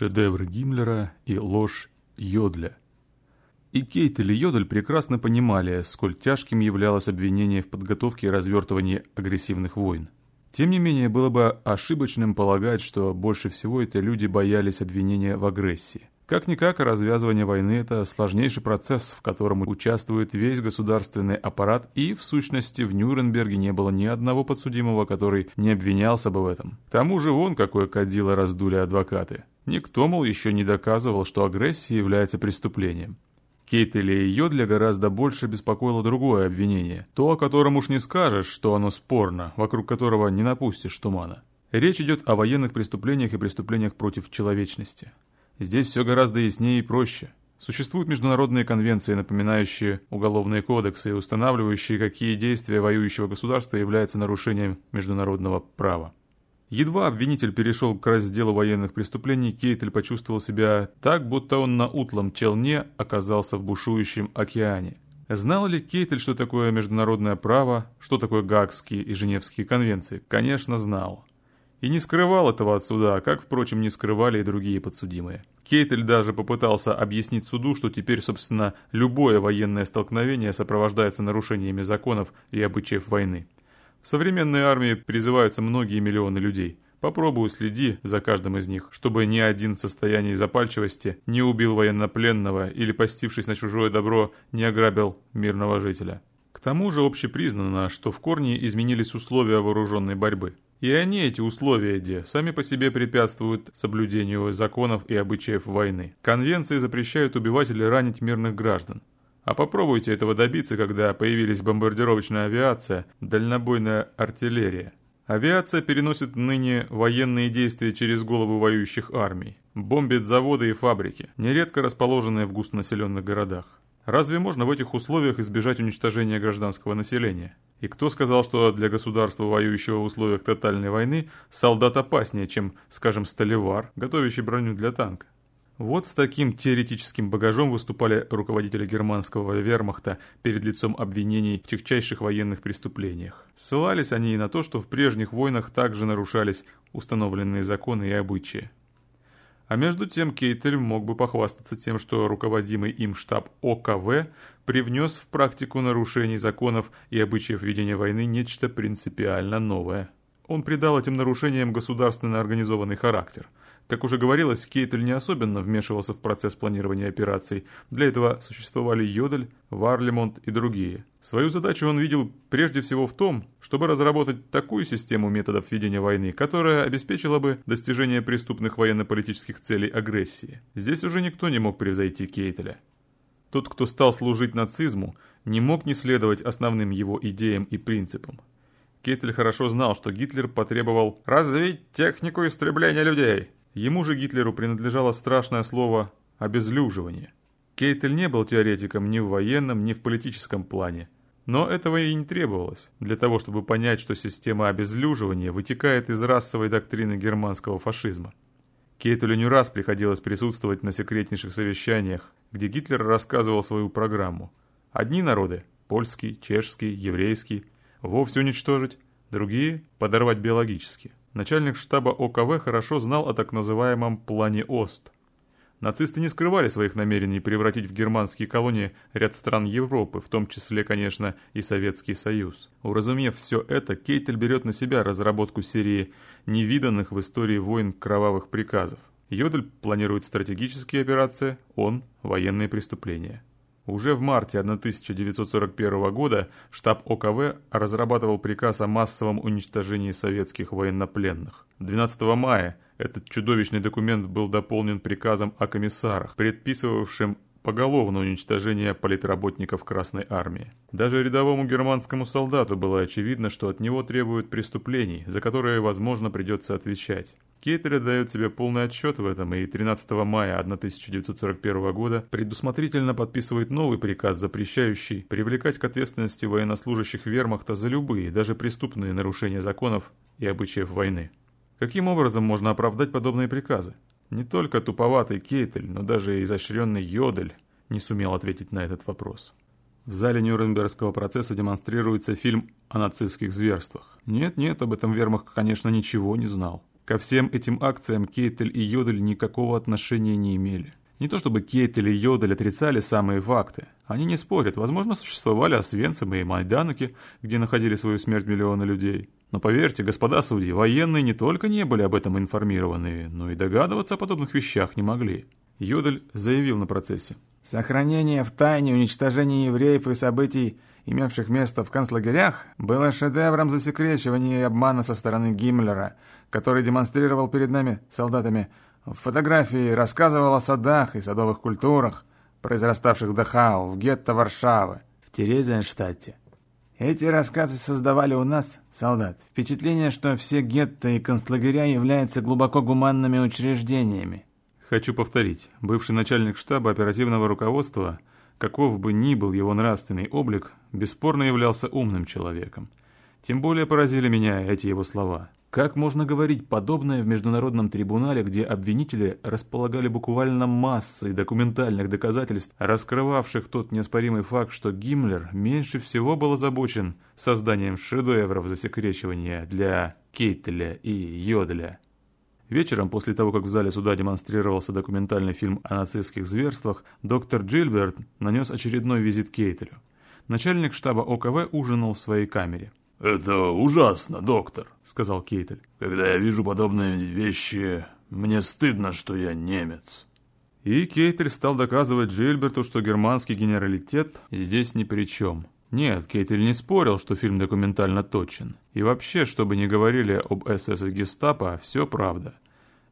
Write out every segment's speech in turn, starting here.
шедевр Гиммлера и ложь Йодля. И Кейтель и Йодль прекрасно понимали, сколь тяжким являлось обвинение в подготовке и развертывании агрессивных войн. Тем не менее, было бы ошибочным полагать, что больше всего эти люди боялись обвинения в агрессии. Как-никак, развязывание войны – это сложнейший процесс, в котором участвует весь государственный аппарат, и, в сущности, в Нюрнберге не было ни одного подсудимого, который не обвинялся бы в этом. К тому же вон какое кадило раздули адвокаты. Никто, мол, еще не доказывал, что агрессия является преступлением. Кейтеля и Йодля гораздо больше беспокоило другое обвинение. То, о котором уж не скажешь, что оно спорно, вокруг которого не напустишь тумана. Речь идет о военных преступлениях и преступлениях против человечности. Здесь все гораздо яснее и проще. Существуют международные конвенции, напоминающие уголовные кодексы и устанавливающие, какие действия воюющего государства являются нарушением международного права. Едва обвинитель перешел к разделу военных преступлений, Кейтель почувствовал себя так, будто он на утлом челне оказался в бушующем океане. Знал ли Кейтель, что такое международное право, что такое Гаагские и Женевские конвенции? Конечно, знал. И не скрывал этого от суда, как, впрочем, не скрывали и другие подсудимые. Кейтель даже попытался объяснить суду, что теперь, собственно, любое военное столкновение сопровождается нарушениями законов и обычаев войны. В современной армии призываются многие миллионы людей. Попробуй следи за каждым из них, чтобы ни один в состоянии запальчивости не убил военнопленного или, постившись на чужое добро, не ограбил мирного жителя. К тому же общепризнано, что в корне изменились условия вооруженной борьбы. И они, эти условия, где сами по себе препятствуют соблюдению законов и обычаев войны. Конвенции запрещают убивать или ранить мирных граждан. А попробуйте этого добиться, когда появились бомбардировочная авиация, дальнобойная артиллерия. Авиация переносит ныне военные действия через головы воюющих армий. Бомбит заводы и фабрики, нередко расположенные в густонаселенных городах. Разве можно в этих условиях избежать уничтожения гражданского населения? И кто сказал, что для государства, воюющего в условиях тотальной войны, солдат опаснее, чем, скажем, столевар, готовящий броню для танка? Вот с таким теоретическим багажом выступали руководители германского вермахта перед лицом обвинений в чехчайших военных преступлениях. Ссылались они и на то, что в прежних войнах также нарушались установленные законы и обычаи. А между тем Кейтель мог бы похвастаться тем, что руководимый им штаб ОКВ привнес в практику нарушений законов и обычаев ведения войны нечто принципиально новое. Он придал этим нарушениям государственно организованный характер – как уже говорилось, Кейтель не особенно вмешивался в процесс планирования операций. Для этого существовали Йодель, Варлемонт и другие. Свою задачу он видел прежде всего в том, чтобы разработать такую систему методов ведения войны, которая обеспечила бы достижение преступных военно-политических целей агрессии. Здесь уже никто не мог превзойти Кейтеля. Тот, кто стал служить нацизму, не мог не следовать основным его идеям и принципам. Кейтель хорошо знал, что Гитлер потребовал «развить технику истребления людей», Ему же Гитлеру принадлежало страшное слово «обезлюживание». Кейтель не был теоретиком ни в военном, ни в политическом плане. Но этого и не требовалось, для того, чтобы понять, что система обезлюживания вытекает из расовой доктрины германского фашизма. Кейтелю не раз приходилось присутствовать на секретнейших совещаниях, где Гитлер рассказывал свою программу. Одни народы – польский, чешский, еврейский – вовсе уничтожить, другие – подорвать биологически. Начальник штаба ОКВ хорошо знал о так называемом «плане ОСТ». Нацисты не скрывали своих намерений превратить в германские колонии ряд стран Европы, в том числе, конечно, и Советский Союз. Уразумев все это, Кейтель берет на себя разработку серии невиданных в истории войн кровавых приказов. Йодель планирует стратегические операции, он – военные преступления. Уже в марте 1941 года штаб ОКВ разрабатывал приказ о массовом уничтожении советских военнопленных. 12 мая этот чудовищный документ был дополнен приказом о комиссарах, предписывавшим поголовное уничтожение политработников Красной Армии. Даже рядовому германскому солдату было очевидно, что от него требуют преступлений, за которые, возможно, придется отвечать. Кейтель дает себе полный отчет в этом и 13 мая 1941 года предусмотрительно подписывает новый приказ, запрещающий привлекать к ответственности военнослужащих вермахта за любые, даже преступные нарушения законов и обычаев войны. Каким образом можно оправдать подобные приказы? Не только туповатый Кейтель, но даже изощренный Йодель не сумел ответить на этот вопрос. В зале Нюрнбергского процесса демонстрируется фильм о нацистских зверствах. Нет-нет, об этом Вермах, конечно, ничего не знал. Ко всем этим акциям Кейтель и Йодель никакого отношения не имели. Не то чтобы Кейтель и Йодель отрицали самые факты. Они не спорят, возможно, существовали Освенцимы и Майданоки, где находили свою смерть миллионы людей. Но поверьте, господа судьи, военные не только не были об этом информированы, но и догадываться о подобных вещах не могли. Йодель заявил на процессе. «Сохранение в тайне уничтожения евреев и событий, имевших место в концлагерях, было шедевром засекречивания и обмана со стороны Гиммлера, который демонстрировал перед нами, солдатами, в фотографии рассказывал о садах и садовых культурах, произраставших в Дахау, в гетто Варшавы, в Терезенштадте. Эти рассказы создавали у нас, солдат, впечатление, что все гетто и концлагеря являются глубоко гуманными учреждениями. Хочу повторить, бывший начальник штаба оперативного руководства, каков бы ни был его нравственный облик, бесспорно являлся умным человеком. Тем более поразили меня эти его слова. Как можно говорить подобное в международном трибунале, где обвинители располагали буквально массой документальных доказательств, раскрывавших тот неоспоримый факт, что Гиммлер меньше всего был озабочен созданием шедевров засекречивания для Кейтеля и Йоделя? Вечером, после того, как в зале суда демонстрировался документальный фильм о нацистских зверствах, доктор Джильберт нанес очередной визит Кейтелю. Начальник штаба ОКВ ужинал в своей камере. «Это ужасно, доктор», — сказал Кейтель. «Когда я вижу подобные вещи, мне стыдно, что я немец». И Кейтель стал доказывать Джильберту, что германский генералитет здесь ни при чем. Нет, Кейтель не спорил, что фильм документально точен. И вообще, что бы ни говорили об СС и гестапо, все правда.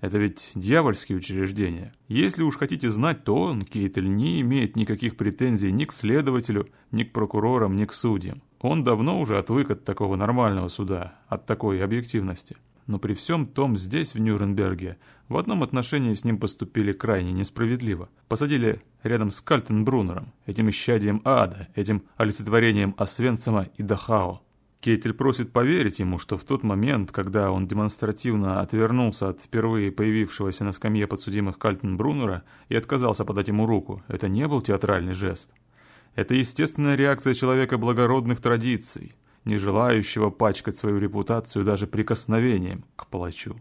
Это ведь дьявольские учреждения. Если уж хотите знать, то он, Кейтель, не имеет никаких претензий ни к следователю, ни к прокурорам, ни к судьям. Он давно уже отвык от такого нормального суда, от такой объективности. Но при всем том здесь, в Нюрнберге, в одном отношении с ним поступили крайне несправедливо. Посадили рядом с Кальтенбруннером, этим исчадием ада, этим олицетворением Освенцима и Дахао. Кейтель просит поверить ему, что в тот момент, когда он демонстративно отвернулся от впервые появившегося на скамье подсудимых Кальтенбруннера и отказался подать ему руку, это не был театральный жест. Это естественная реакция человека благородных традиций, не желающего пачкать свою репутацию даже прикосновением к палачу.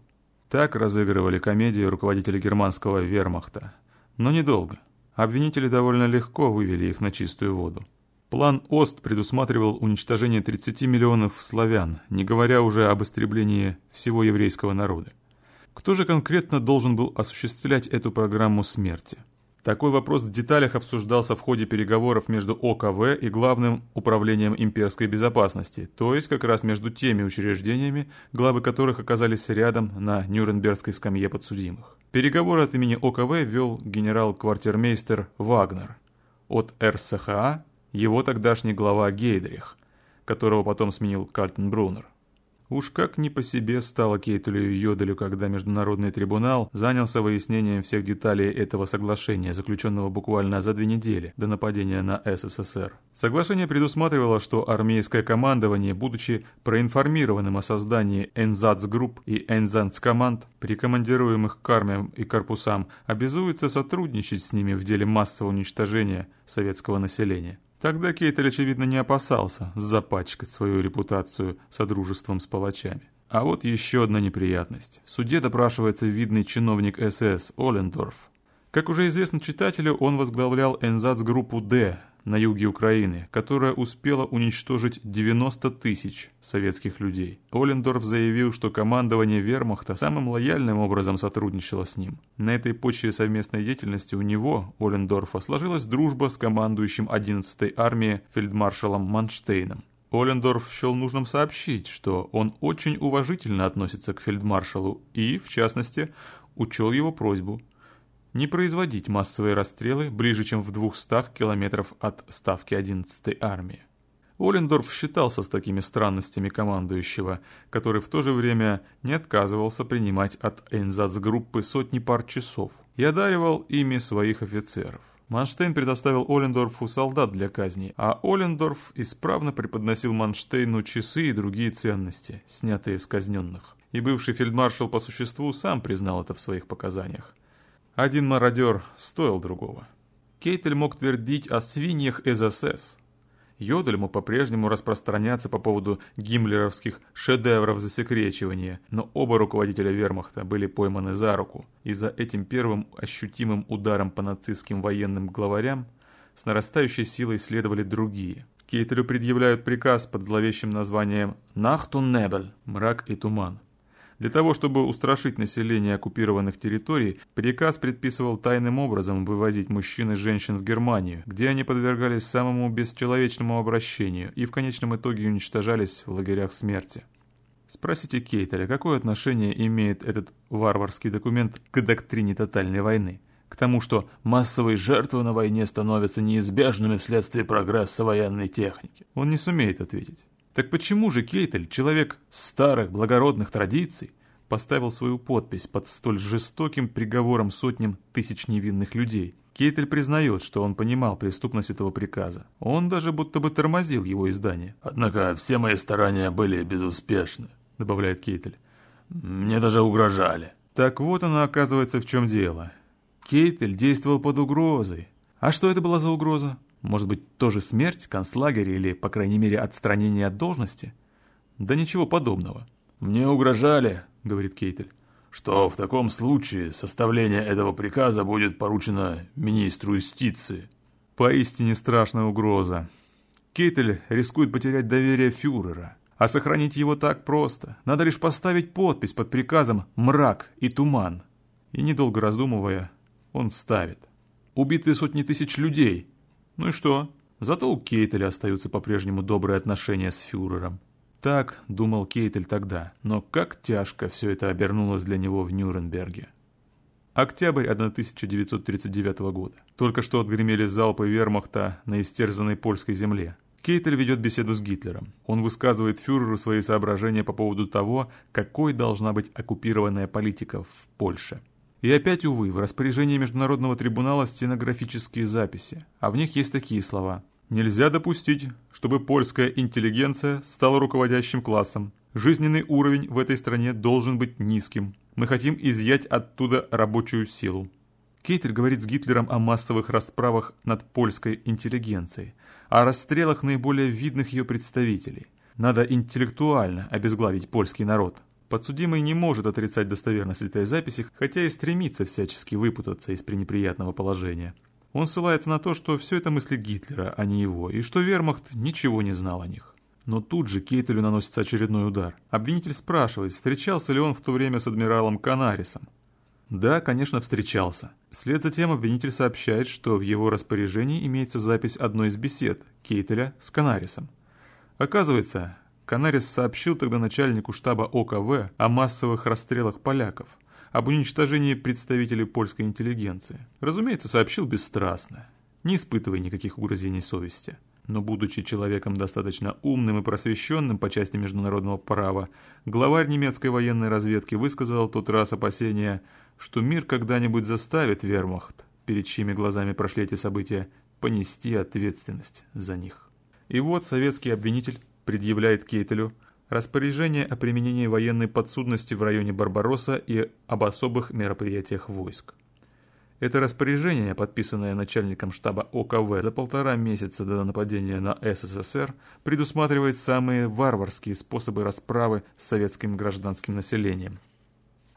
Так разыгрывали комедию руководители германского вермахта. Но недолго. Обвинители довольно легко вывели их на чистую воду. План ОСТ предусматривал уничтожение 30 миллионов славян, не говоря уже об истреблении всего еврейского народа. Кто же конкретно должен был осуществлять эту программу смерти? Такой вопрос в деталях обсуждался в ходе переговоров между ОКВ и Главным управлением имперской безопасности, то есть как раз между теми учреждениями, главы которых оказались рядом на Нюрнбергской скамье подсудимых. Переговоры от имени ОКВ вел генерал-квартирмейстер Вагнер. От РСХА его тогдашний глава Гейдрих, которого потом сменил Кальтенбруннер. Уж как не по себе стало Кейтелю и Йоделю, когда Международный трибунал занялся выяснением всех деталей этого соглашения, заключенного буквально за две недели до нападения на СССР. Соглашение предусматривало, что армейское командование, будучи проинформированным о создании Энзацгрупп и Энзанцкоманд, прикомандируемых к армиям и корпусам, обязуется сотрудничать с ними в деле массового уничтожения советского населения. Тогда Кейтель, очевидно, не опасался запачкать свою репутацию содружеством с палачами. А вот еще одна неприятность. В суде допрашивается видный чиновник СС Олендорф. Как уже известно читателю, он возглавлял Энзац-группу «Д», на юге Украины, которая успела уничтожить 90 тысяч советских людей. Олендорф заявил, что командование вермахта самым лояльным образом сотрудничало с ним. На этой почве совместной деятельности у него, Олендорфа, сложилась дружба с командующим 11-й армией фельдмаршалом Манштейном. Олендорф счел нужным сообщить, что он очень уважительно относится к фельдмаршалу и, в частности, учел его просьбу – не производить массовые расстрелы ближе, чем в 200 километров от ставки 11-й армии. Олендорф считался с такими странностями командующего, который в то же время не отказывался принимать от Эйнзацгруппы сотни пар часов и одаривал ими своих офицеров. Манштейн предоставил Олендорфу солдат для казни, а Олендорф исправно преподносил Манштейну часы и другие ценности, снятые с казненных. И бывший фельдмаршал по существу сам признал это в своих показаниях. Один мародер стоил другого. Кейтель мог твердить о свиньях из СС. Йодель мог по-прежнему распространяться по поводу гиммлеровских шедевров засекречивания, но оба руководителя вермахта были пойманы за руку, и за этим первым ощутимым ударом по нацистским военным главарям с нарастающей силой следовали другие. Кейтелю предъявляют приказ под зловещим названием «Нахтун Небель» – «Мрак и туман». Для того, чтобы устрашить население оккупированных территорий, приказ предписывал тайным образом вывозить мужчин и женщин в Германию, где они подвергались самому бесчеловечному обращению и в конечном итоге уничтожались в лагерях смерти. Спросите Кейтеля, какое отношение имеет этот варварский документ к доктрине тотальной войны? К тому, что массовые жертвы на войне становятся неизбежными вследствие прогресса военной техники. Он не сумеет ответить. Так почему же Кейтель, человек старых благородных традиций, поставил свою подпись под столь жестоким приговором сотням тысяч невинных людей? Кейтель признает, что он понимал преступность этого приказа. Он даже будто бы тормозил его издание. «Однако все мои старания были безуспешны», — добавляет Кейтель. «Мне даже угрожали». Так вот оно оказывается в чем дело. Кейтель действовал под угрозой. А что это была за угроза? Может быть, тоже смерть, концлагерь или, по крайней мере, отстранение от должности? Да ничего подобного. «Мне угрожали», — говорит Кейтель, «что в таком случае составление этого приказа будет поручено министру юстиции». Поистине страшная угроза. Кейтель рискует потерять доверие фюрера. А сохранить его так просто. Надо лишь поставить подпись под приказом «Мрак и туман». И недолго раздумывая, он ставит. Убитые сотни тысяч людей, ну и что? Зато у Кейтеля остаются по-прежнему добрые отношения с фюрером. Так думал Кейтель тогда, но как тяжко все это обернулось для него в Нюрнберге. Октябрь 1939 года. Только что отгремели залпы вермахта на истерзанной польской земле. Кейтель ведет беседу с Гитлером. Он высказывает фюреру свои соображения по поводу того, какой должна быть оккупированная политика в Польше. И опять, увы, в распоряжении Международного трибунала стенографические записи, а в них есть такие слова. Нельзя допустить, чтобы польская интеллигенция стала руководящим классом. Жизненный уровень в этой стране должен быть низким. Мы хотим изъять оттуда рабочую силу. Кейтель говорит с Гитлером о массовых расправах над польской интеллигенцией, о расстрелах наиболее видных ее представителей. Надо интеллектуально обезглавить польский народ. Подсудимый не может отрицать достоверность этой записи, хотя и стремится всячески выпутаться из пренеприятного положения. Он ссылается на то, что все это мысли Гитлера, а не его, и что вермахт ничего не знал о них. Но тут же Кейтелю наносится очередной удар. Обвинитель спрашивает, встречался ли он в то время с адмиралом Канарисом. Да, конечно, встречался. Вслед за тем обвинитель сообщает, что в его распоряжении имеется запись одной из бесед Кейтеля с Канарисом. Оказывается, Канарис сообщил тогда начальнику штаба ОКВ о массовых расстрелах поляков, об уничтожении представителей польской интеллигенции. Разумеется, сообщил бесстрастно, не испытывая никаких угрызений совести. Но будучи человеком достаточно умным и просвещенным по части международного права, главарь немецкой военной разведки высказал тот раз опасения, что мир когда-нибудь заставит вермахт, перед чьими глазами прошли эти события, понести ответственность за них. И вот советский обвинитель предъявляет Кейтелю распоряжение о применении военной подсудности в районе Барбаросса и об особых мероприятиях войск. Это распоряжение, подписанное начальником штаба ОКВ за полтора месяца до нападения на СССР, предусматривает самые варварские способы расправы с советским гражданским населением.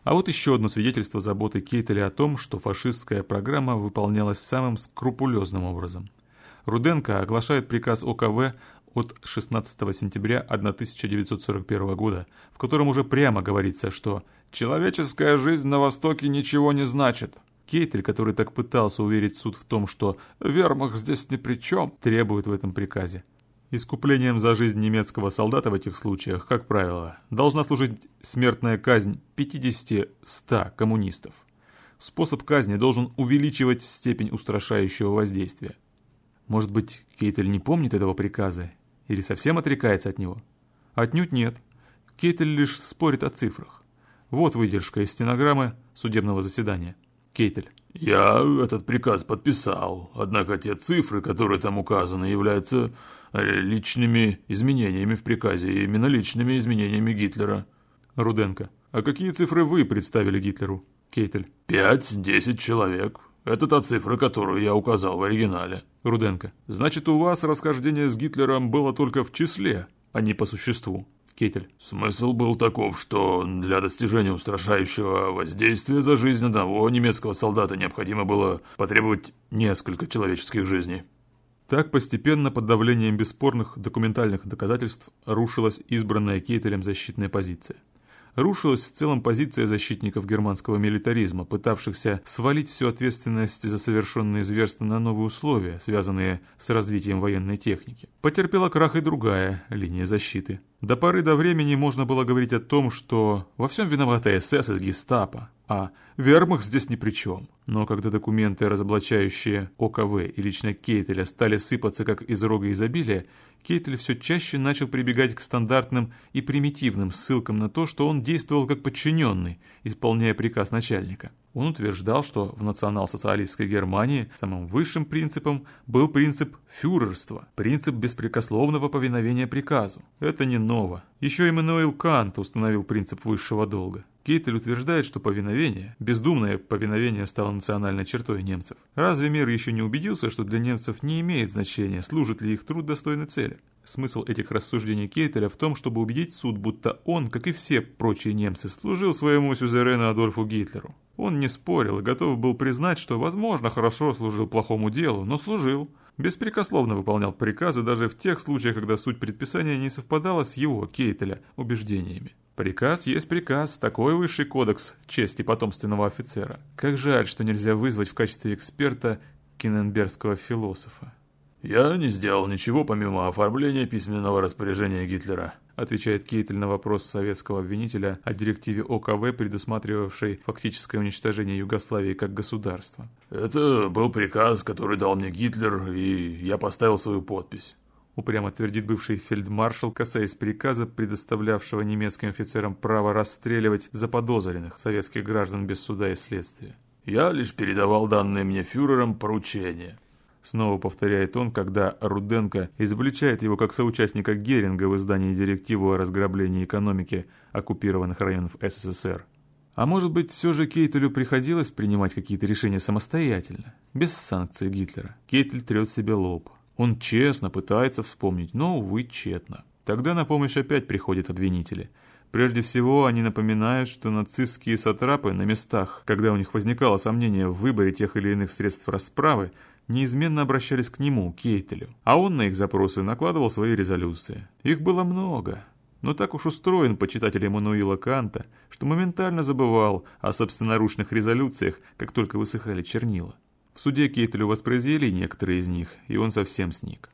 А вот еще одно свидетельство заботы Кейтеля о том, что фашистская программа выполнялась самым скрупулезным образом. Руденко оглашает приказ ОКВ от 16 сентября 1941 года, в котором уже прямо говорится, что «человеческая жизнь на Востоке ничего не значит». Кейтель, который так пытался уверить суд в том, что «вермах здесь ни при чем», требует в этом приказе. Искуплением за жизнь немецкого солдата в этих случаях, как правило, должна служить смертная казнь 50-100 коммунистов. Способ казни должен увеличивать степень устрашающего воздействия. Может быть, Кейтель не помнит этого приказа или совсем отрекается от него? Отнюдь нет. Кейтель лишь спорит о цифрах. Вот выдержка из стенограммы судебного заседания. Кейтель. «Я этот приказ подписал, однако те цифры, которые там указаны, являются э, личными изменениями в приказе, именно личными изменениями Гитлера». Руденко. «А какие цифры вы представили Гитлеру?» Кейтель. «Пять-десять человек. Это та цифра, которую я указал в оригинале». Руденко. «Значит, у вас расхождение с Гитлером было только в числе, а не по существу». Кетель. Смысл был таков, что для достижения устрашающего воздействия за жизнь одного немецкого солдата необходимо было потребовать несколько человеческих жизней. Так постепенно под давлением бесспорных документальных доказательств рушилась избранная Кейтелем защитная позиция рушилась в целом позиция защитников германского милитаризма, пытавшихся свалить всю ответственность за совершенные зверства на новые условия, связанные с развитием военной техники. Потерпела крах и другая линия защиты. До поры до времени можно было говорить о том, что во всем виновата СС и гестапо, а Вермах здесь ни при чем. Но когда документы, разоблачающие ОКВ и лично Кейтеля, стали сыпаться как из рога изобилия, Кейтель все чаще начал прибегать к стандартным и примитивным ссылкам на то, что он действовал как подчиненный, исполняя приказ начальника. Он утверждал, что в национал-социалистской Германии самым высшим принципом был принцип фюрерства, принцип беспрекословного повиновения приказу. Это не ново. Еще Эммануил Кант установил принцип высшего долга. Кейтель утверждает, что повиновение, бездумное повиновение стало национальной чертой немцев. Разве мир еще не убедился, что для немцев не имеет значения, служит ли их труд достойной цели? Смысл этих рассуждений Кейтеля в том, чтобы убедить суд, будто он, как и все прочие немцы, служил своему сюзерену Адольфу Гитлеру. Он не спорил и готов был признать, что, возможно, хорошо служил плохому делу, но служил. Беспрекословно выполнял приказы даже в тех случаях, когда суть предписания не совпадала с его, Кейтеля, убеждениями. Приказ есть приказ, такой высший кодекс чести потомственного офицера. Как жаль, что нельзя вызвать в качестве эксперта кенненбергского философа. «Я не сделал ничего помимо оформления письменного распоряжения Гитлера», отвечает Кейтель на вопрос советского обвинителя о директиве ОКВ, предусматривавшей фактическое уничтожение Югославии как государства. «Это был приказ, который дал мне Гитлер, и я поставил свою подпись». Упрямо твердит бывший фельдмаршал, касаясь приказа, предоставлявшего немецким офицерам право расстреливать заподозренных советских граждан без суда и следствия. «Я лишь передавал данные мне фюрером поручения». Снова повторяет он, когда Руденко изобличает его как соучастника Геринга в издании директиву о разграблении экономики оккупированных районов СССР. А может быть, все же Кейтелю приходилось принимать какие-то решения самостоятельно, без санкций Гитлера. Кейтель трет себе лоб. Он честно пытается вспомнить, но, увы, тщетно. Тогда на помощь опять приходят обвинители. Прежде всего, они напоминают, что нацистские сатрапы на местах, когда у них возникало сомнение в выборе тех или иных средств расправы, неизменно обращались к нему, Кейтелю. А он на их запросы накладывал свои резолюции. Их было много. Но так уж устроен почитатель Эммануила Канта, что моментально забывал о собственноручных резолюциях, как только высыхали чернила. Суде Кейтелю воспроизвели некоторые из них, и он совсем сник.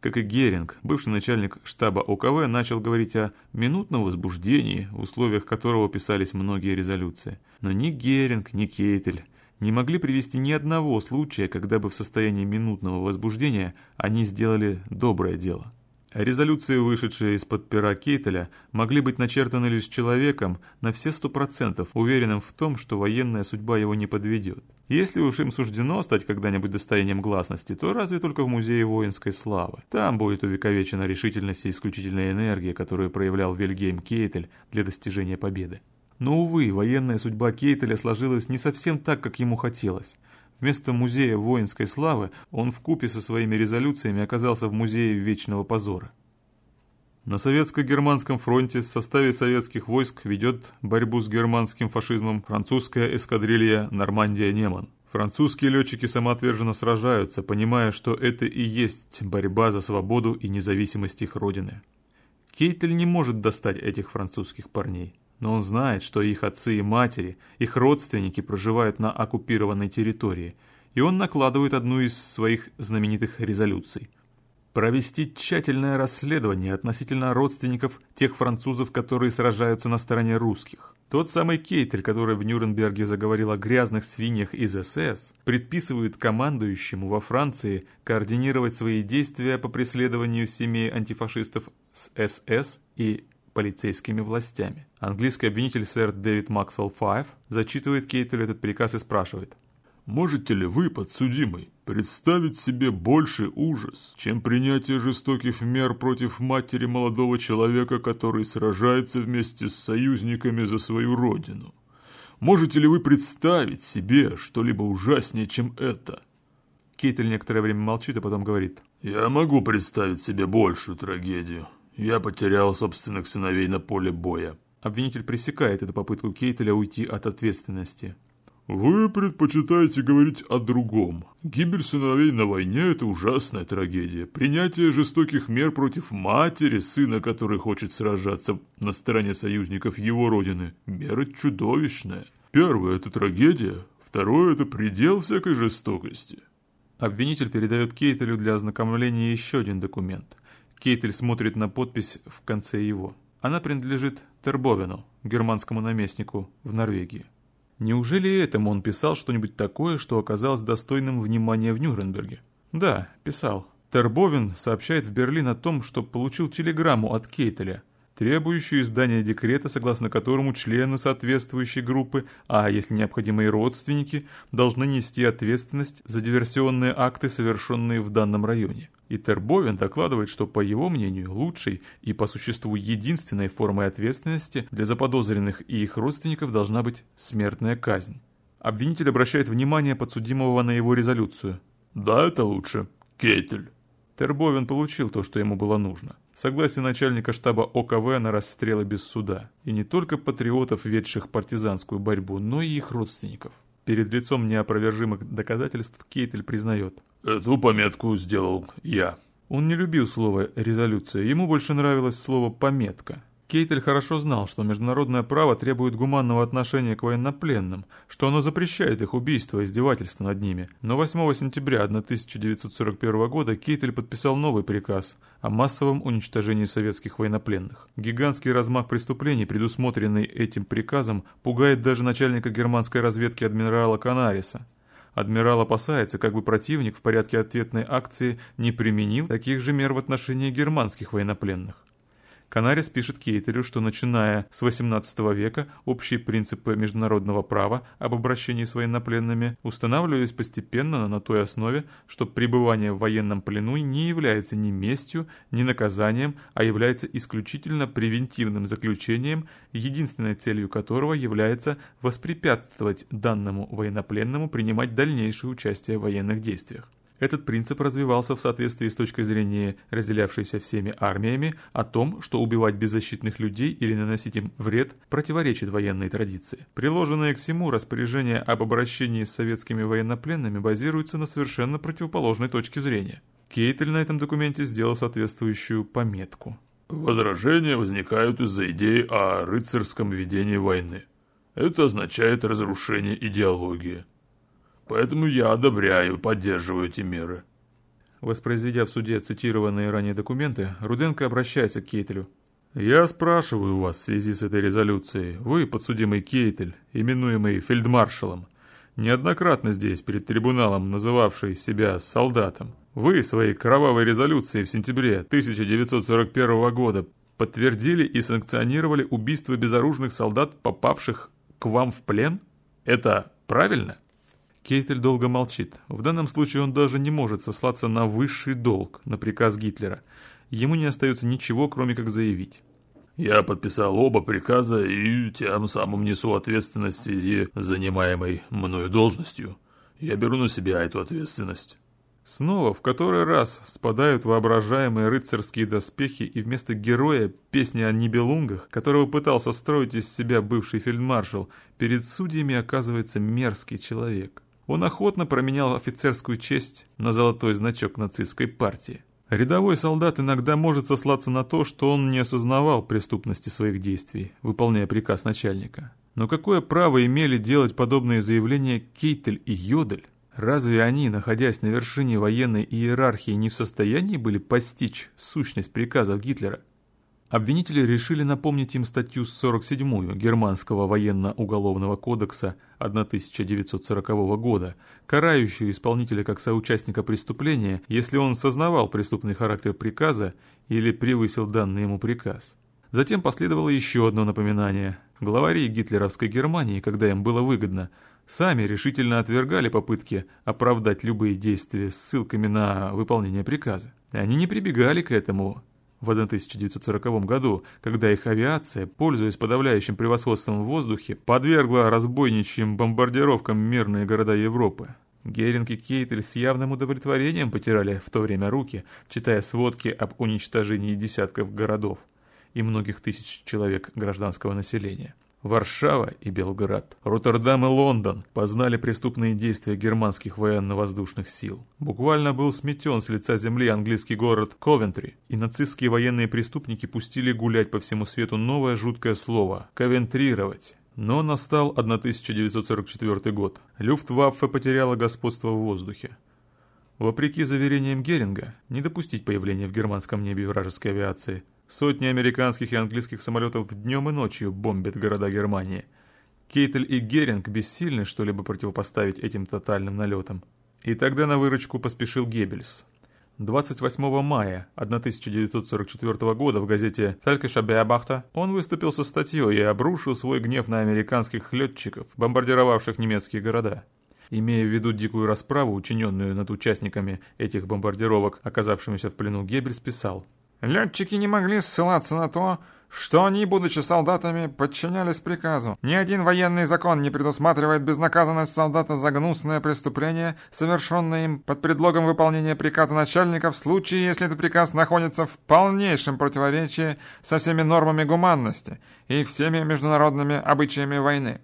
Как и Геринг, бывший начальник штаба ОКВ начал говорить о минутном возбуждении, в условиях которого писались многие резолюции. Но ни Геринг, ни Кейтель не могли привести ни одного случая, когда бы в состоянии минутного возбуждения они сделали доброе дело. Резолюции, вышедшие из-под пера Кейтеля, могли быть начертаны лишь человеком на все сто процентов, уверенным в том, что военная судьба его не подведет. Если уж им суждено стать когда-нибудь достоянием гласности, то разве только в Музее воинской славы. Там будет увековечена решительность и исключительная энергия, которую проявлял Вильгельм Кейтель для достижения победы. Но, увы, военная судьба Кейтеля сложилась не совсем так, как ему хотелось. Вместо музея воинской славы он в купе со своими резолюциями оказался в музее вечного позора. На советско-германском фронте в составе советских войск ведет борьбу с германским фашизмом французская эскадрилья «Нормандия-Неман». Французские летчики самоотверженно сражаются, понимая, что это и есть борьба за свободу и независимость их родины. Кейтель не может достать этих французских парней но он знает, что их отцы и матери, их родственники проживают на оккупированной территории, и он накладывает одну из своих знаменитых резолюций. Провести тщательное расследование относительно родственников тех французов, которые сражаются на стороне русских. Тот самый Кейтель, который в Нюрнберге заговорил о грязных свиньях из СС, предписывает командующему во Франции координировать свои действия по преследованию семей антифашистов с СС и полицейскими властями. Английский обвинитель сэр Дэвид Максвелл Файв зачитывает Кейтелю этот приказ и спрашивает. «Можете ли вы, подсудимый, представить себе больший ужас, чем принятие жестоких мер против матери молодого человека, который сражается вместе с союзниками за свою родину? Можете ли вы представить себе что-либо ужаснее, чем это?» Кейтель некоторое время молчит, а потом говорит. «Я могу представить себе большую трагедию. Я потерял собственных сыновей на поле боя». Обвинитель пресекает эту попытку Кейтеля уйти от ответственности. «Вы предпочитаете говорить о другом. Гибель сыновей на войне – это ужасная трагедия. Принятие жестоких мер против матери, сына который хочет сражаться на стороне союзников его родины – мера чудовищная. Первое – это трагедия, второе – это предел всякой жестокости». Обвинитель передает Кейтелю для ознакомления еще один документ. Кейтель смотрит на подпись в конце его. Она принадлежит Тербовину, германскому наместнику в Норвегии. Неужели этому он писал что-нибудь такое, что оказалось достойным внимания в Нюрнберге? Да, писал. Тербовин сообщает в Берлин о том, что получил телеграмму от Кейтеля, требующую издания декрета, согласно которому члены соответствующей группы, а если необходимо и родственники, должны нести ответственность за диверсионные акты, совершенные в данном районе. И Тербовин докладывает, что, по его мнению, лучшей и по существу единственной формой ответственности для заподозренных и их родственников должна быть смертная казнь. Обвинитель обращает внимание подсудимого на его резолюцию. «Да, это лучше. Кетель». Тербовин получил то, что ему было нужно. Согласие начальника штаба ОКВ на расстрелы без суда. И не только патриотов, ведших партизанскую борьбу, но и их родственников. Перед лицом неопровержимых доказательств Кейтель признает. «Эту пометку сделал я». Он не любил слово «резолюция», ему больше нравилось слово «пометка». Кейтель хорошо знал, что международное право требует гуманного отношения к военнопленным, что оно запрещает их убийство и издевательство над ними. Но 8 сентября 1941 года Кейтель подписал новый приказ о массовом уничтожении советских военнопленных. Гигантский размах преступлений, предусмотренный этим приказом, пугает даже начальника германской разведки адмирала Канариса. Адмирал опасается, как бы противник в порядке ответной акции не применил таких же мер в отношении германских военнопленных. Канарис пишет Кейтелю, что начиная с XVIII века общие принципы международного права об обращении с военнопленными устанавливались постепенно на той основе, что пребывание в военном плену не является ни местью, ни наказанием, а является исключительно превентивным заключением, единственной целью которого является воспрепятствовать данному военнопленному принимать дальнейшее участие в военных действиях. Этот принцип развивался в соответствии с точкой зрения разделявшейся всеми армиями о том, что убивать беззащитных людей или наносить им вред противоречит военной традиции. Приложенное к всему распоряжение об обращении с советскими военнопленными базируется на совершенно противоположной точке зрения. Кейтель на этом документе сделал соответствующую пометку. Возражения возникают из-за идеи о рыцарском ведении войны. Это означает разрушение идеологии. Поэтому я одобряю поддерживаю эти меры. Воспроизведя в суде цитированные ранее документы, Руденко обращается к Кейтелю. «Я спрашиваю вас в связи с этой резолюцией. Вы, подсудимый Кейтель, именуемый фельдмаршалом, неоднократно здесь, перед трибуналом, называвший себя солдатом, вы своей кровавой резолюцией в сентябре 1941 года подтвердили и санкционировали убийство безоружных солдат, попавших к вам в плен? Это правильно?» Кейтель долго молчит. В данном случае он даже не может сослаться на высший долг, на приказ Гитлера. Ему не остается ничего, кроме как заявить. «Я подписал оба приказа и тем самым несу ответственность в связи с занимаемой мною должностью. Я беру на себя эту ответственность». Снова в который раз спадают воображаемые рыцарские доспехи, и вместо героя песни о Нибелунгах, которого пытался строить из себя бывший фельдмаршал, перед судьями оказывается мерзкий человек. Он охотно променял офицерскую честь на золотой значок нацистской партии. Рядовой солдат иногда может сослаться на то, что он не осознавал преступности своих действий, выполняя приказ начальника. Но какое право имели делать подобные заявления Кейтель и Йодель? Разве они, находясь на вершине военной иерархии, не в состоянии были постичь сущность приказов Гитлера? Обвинители решили напомнить им статью 47 Германского военно-уголовного кодекса 1940 года, карающую исполнителя как соучастника преступления, если он сознавал преступный характер приказа или превысил данный ему приказ. Затем последовало еще одно напоминание. Главари гитлеровской Германии, когда им было выгодно, сами решительно отвергали попытки оправдать любые действия с ссылками на выполнение приказа. Они не прибегали к этому, в 1940 году, когда их авиация, пользуясь подавляющим превосходством в воздухе, подвергла разбойничьим бомбардировкам мирные города Европы. Геринг и Кейтель с явным удовлетворением потирали в то время руки, читая сводки об уничтожении десятков городов и многих тысяч человек гражданского населения. Варшава и Белград, Роттердам и Лондон познали преступные действия германских военно-воздушных сил. Буквально был сметен с лица земли английский город Ковентри, и нацистские военные преступники пустили гулять по всему свету новое жуткое слово – «ковентрировать». Но настал 1944 год. Люфтваффе потеряла господство в воздухе. Вопреки заверениям Геринга, не допустить появления в германском небе вражеской авиации, Сотни американских и английских самолетов днем и ночью бомбят города Германии. Кейтель и Геринг бессильны что-либо противопоставить этим тотальным налетам. И тогда на выручку поспешил Геббельс. 28 мая 1944 года в газете «Фелькеша Беабахта» он выступил со статьей и обрушил свой гнев на американских летчиков, бомбардировавших немецкие города. Имея в виду дикую расправу, учиненную над участниками этих бомбардировок, оказавшимися в плену, Геббельс писал – Летчики не могли ссылаться на то, что они, будучи солдатами, подчинялись приказу. Ни один военный закон не предусматривает безнаказанность солдата за гнусное преступление, совершенное им под предлогом выполнения приказа начальника в случае, если этот приказ находится в полнейшем противоречии со всеми нормами гуманности и всеми международными обычаями войны.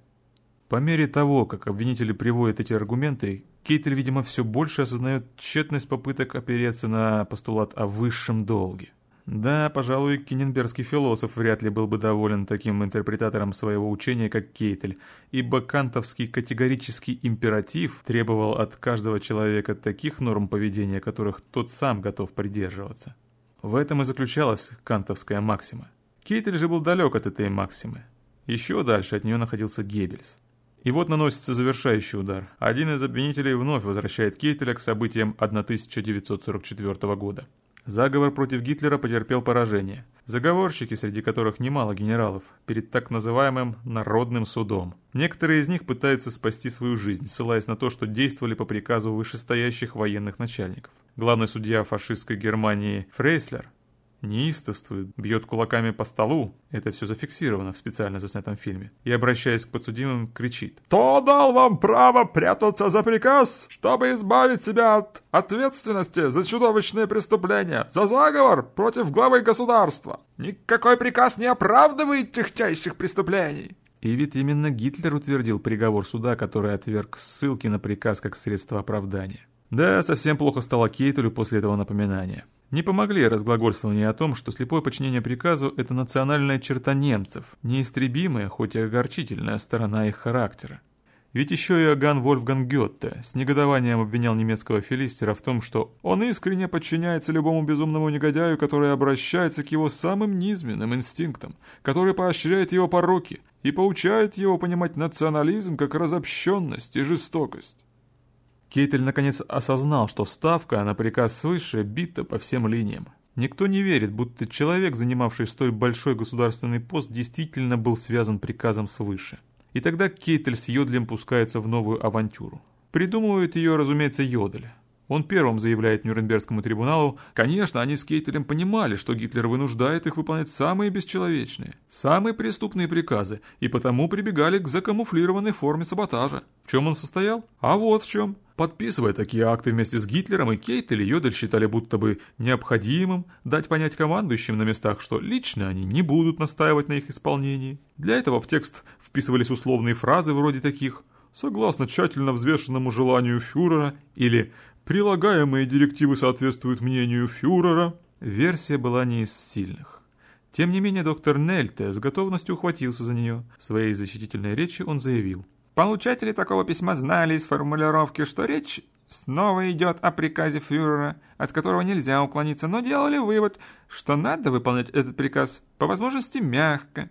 По мере того, как обвинители приводят эти аргументы, Кейтель, видимо, все больше осознает тщетность попыток опереться на постулат о высшем долге. Да, пожалуй, кененбергский философ вряд ли был бы доволен таким интерпретатором своего учения, как Кейтель, ибо кантовский категорический императив требовал от каждого человека таких норм поведения, которых тот сам готов придерживаться. В этом и заключалась кантовская максима. Кейтель же был далек от этой максимы. Еще дальше от нее находился Геббельс. И вот наносится завершающий удар. Один из обвинителей вновь возвращает Кейтеля к событиям 1944 года. Заговор против Гитлера потерпел поражение. Заговорщики, среди которых немало генералов, перед так называемым «народным судом». Некоторые из них пытаются спасти свою жизнь, ссылаясь на то, что действовали по приказу вышестоящих военных начальников. Главный судья фашистской Германии Фрейслер неистовствует, бьет кулаками по столу, это все зафиксировано в специально заснятом фильме, и, обращаясь к подсудимым, кричит «Кто дал вам право прятаться за приказ, чтобы избавить себя от ответственности за чудовищные преступления, за заговор против главы государства? Никакой приказ не оправдывает техчайших преступлений!» И ведь именно Гитлер утвердил приговор суда, который отверг ссылки на приказ как средство оправдания. Да, совсем плохо стало Кейтелю после этого напоминания. Не помогли разглагольствования о том, что слепое подчинение приказу – это национальная черта немцев, неистребимая, хоть и огорчительная сторона их характера. Ведь еще и Аган Вольфган Гетте с негодованием обвинял немецкого филистера в том, что он искренне подчиняется любому безумному негодяю, который обращается к его самым низменным инстинктам, который поощряет его пороки и поучает его понимать национализм как разобщенность и жестокость. Кейтель наконец осознал, что ставка на приказ свыше бита по всем линиям. Никто не верит, будто человек, занимавший столь большой государственный пост, действительно был связан приказом свыше. И тогда Кейтель с Йодлем пускаются в новую авантюру. Придумывает ее, разумеется, Йодль. Он первым заявляет Нюрнбергскому трибуналу, конечно, они с Кейтелем понимали, что Гитлер вынуждает их выполнять самые бесчеловечные, самые преступные приказы, и потому прибегали к закамуфлированной форме саботажа. В чем он состоял? А вот в чем. Подписывая такие акты вместе с Гитлером, и Кейтель и Йодель считали будто бы необходимым дать понять командующим на местах, что лично они не будут настаивать на их исполнении. Для этого в текст вписывались условные фразы вроде таких «согласно тщательно взвешенному желанию фюрера» или Прилагаемые директивы соответствуют мнению фюрера. Версия была не из сильных. Тем не менее, доктор Нельте с готовностью ухватился за нее. В своей защитительной речи он заявил. Получатели такого письма знали из формулировки, что речь снова идет о приказе фюрера, от которого нельзя уклониться, но делали вывод, что надо выполнять этот приказ по возможности мягко.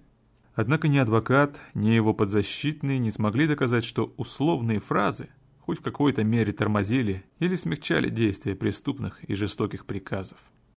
Однако ни адвокат, ни его подзащитные не смогли доказать, что условные фразы хоть в какой-то мере тормозили или смягчали действия преступных и жестоких приказов.